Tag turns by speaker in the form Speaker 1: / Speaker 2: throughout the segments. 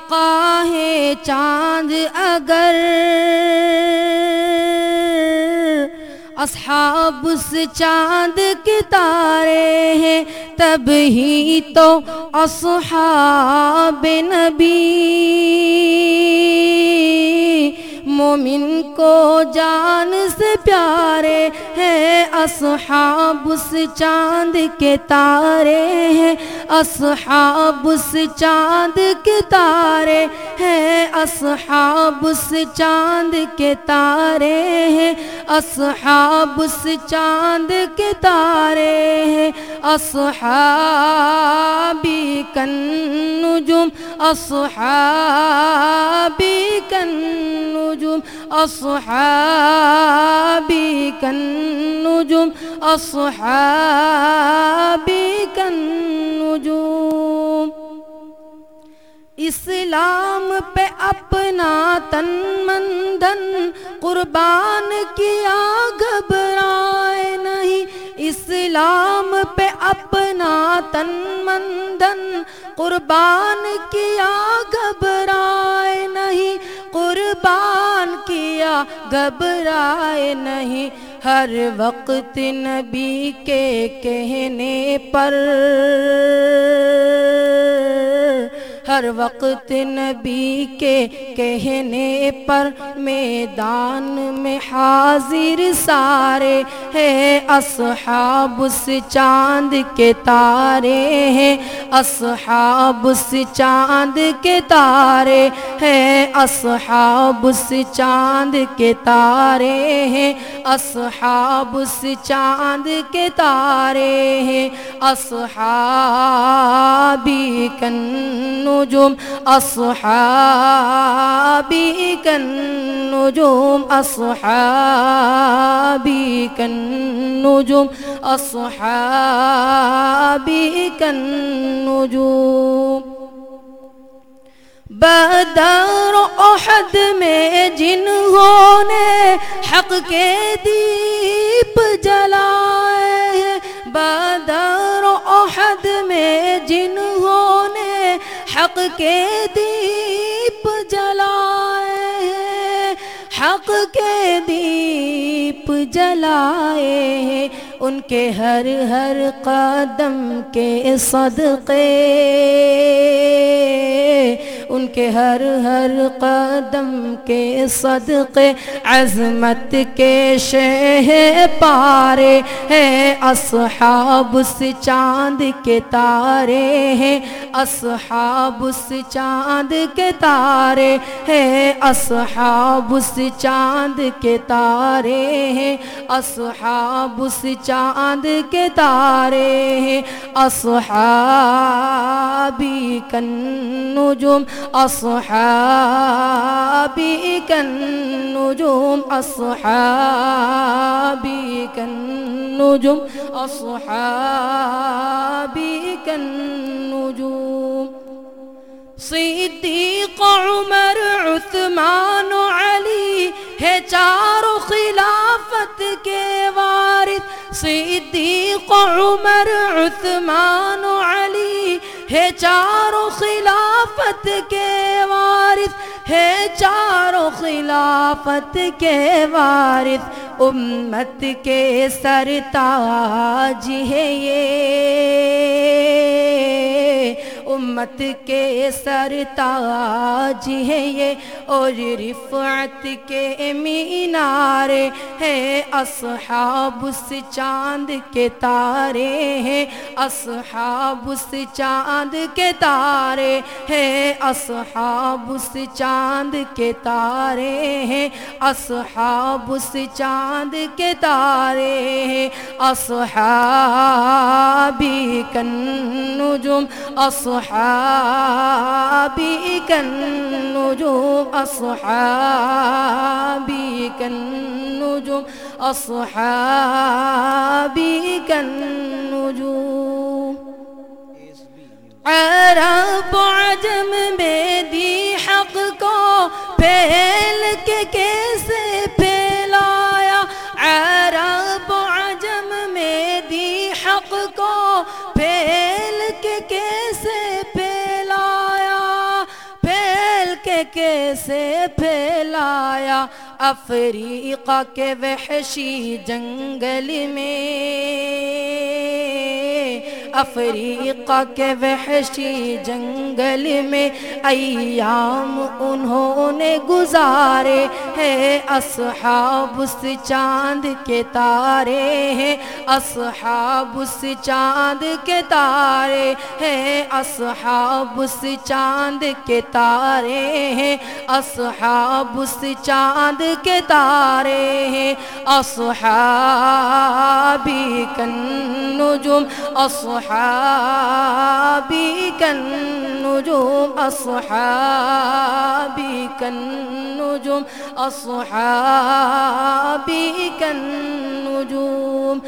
Speaker 1: آقا ہے چاند اگر اصحاب اس چاند کے تارے ہیں، تب ہی تو اصحاب نبی مومن کو جان سے پیارے ہیں اصحاب اس چاند کے تارے ہیں۔ اصحاب اس چاند کے تارے ہیں۔ اصحاب اس چاند کے تارے ہیں۔ اصحاب اس چاند کے تارے ہیں۔ اصحابی کن نجوم اصحابی کن نجوم اصحابی کن نجوم اصحابی اسلام پہ اپنا تن من دھن قربان کیا گھبرائے نہیں. اسلام پہ اپنا تن من دھن قربان کیا گھبرائے گھبرائے نہیں ہر وقت نبی کے کہنے پر ہر وقت نبی کے کہنے پر میدان میں حاضر سارے ہیں، اصحاب اس چاند کے تارے ہیں۔ اصحاب اس چاند کے تارے ہیں، اصحاب اس چاند کے تارے ہیں۔ اصحاب اس چاند کے تارے ہیں۔ اصحابی کن نجوم اصحابی کن نجوم اصحابی کن نجوم بدر احد میں جنہوں نے حق کے دیپ جلائے حق کے دیپ جلائے حق کے دیپ جلائے ان کے ہر ہر قدم کے صدقے۔ ان کے ہر ہر قدم کے صدقے، عظمت کے شہ پارے ہیں، اصحاب اس چاند کے تارے ہیں، اصحاب اس چاند کے تارے ہیں، اصحاب اس چاند کے تارے ہیں، اصحاب اس چاند کے تارے ہیں، اصحابی کن نجوم اصحابی کن نجوم اصحابی کن نجوم اصحابی صدیق عمر، عثمان علی ہے چاروں خلافت کے وارث. صدیق عمر، عثمان علی ہے چاروں خلافت کے وارث، ہے چاروں خلافت کے وارث، امت کے سرتاج ہے یہ۔ امت کے سرتاج ہے یہ، اور رفعت کے مینارے ہے، اصحاب اس چاند کے تارے ہیں، اصحاب اس چاند کے تارے ہیں اصحاب اس چاند کے تارے ہیں، اصحاب اس چاند کے تارے ہیں، اصحابی کن نجوم اصحابی کن نجوم اصحابی کن نجوم عرب عجم میں دی حق کو پھیل کے کیسے سے پھیلایا افریقہ کے وحشی جنگل میں۔ افریقہ کے وحشی جنگل میں ایام انہوں نے گزارے ہے اصحاب اس چاند کے تارے ہیں۔ اصحاب اس چاند کے تارے ہیں۔ اصحاب اس چاند کے تارے ہیں۔ اصحاب اس چاند کے تارے ہیں۔ اصحابی کن نجوم أصحابي كالنجوم أصحابي كالنجوم أصحابي كالنجوم.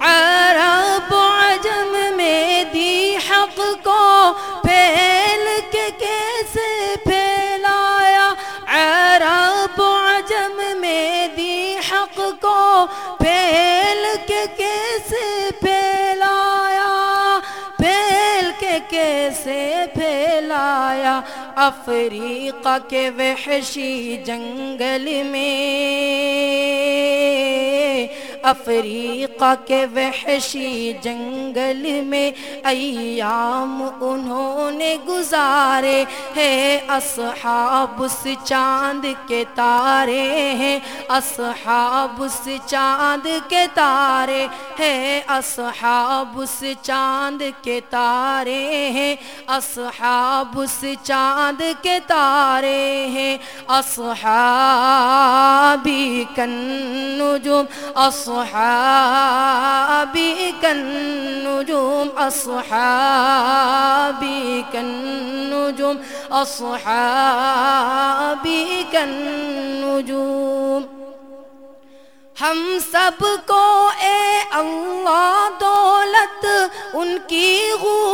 Speaker 1: عرب عجم میں دی حق کو پھیل کے کیسے پھیلایا؟ عرب عجم میں دی حق کو پھیل کے کیسے کیسے افریقہ کے وحشی جنگل میں۔ افریقہ کے وحشی جنگل میں ایام انہوں نے گزارے ہے اصحاب اس چاند کے تارے ہیں۔ اصحاب اس چاند کے تارے ہے اصحاب اس چاند کے تارے ہیں۔ اصحاب اس چاند چاند کے تارے ہیں۔ اصحابی کن نجوم اصحابی أصحابي كالنجوم أصحابي كالنجوم أصحابي كالنجوم ہم سب کو اے اللہ دولت، ان کی غلامی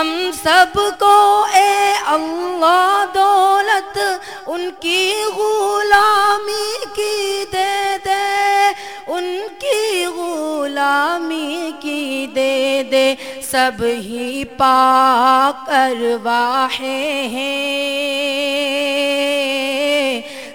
Speaker 1: ہم سب کو اے اللہ دولت ان کی غلامی کی دے دے، ان کی غلامی کی دے دے۔ سب ہی پاک ارواحیں ہیں۔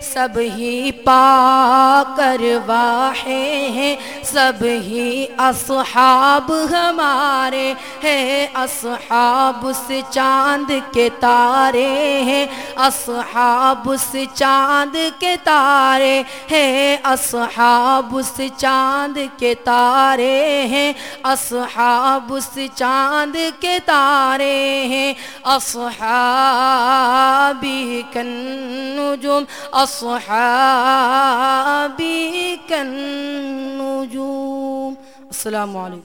Speaker 1: سب ہی پاک ارواحیں ہیں۔ سب ہی اصحاب ہمارے ہیں۔ اصحاب اس چاند کے تارے ہیں۔ اصحاب اس چاند کے تارے ہیں۔ اصحاب اس چاند کے تارے ہیں۔ اصحاب اس چاند کے تارے ہیں۔ اصحابی کن اصحابی کن النجوم السلام علیکم۔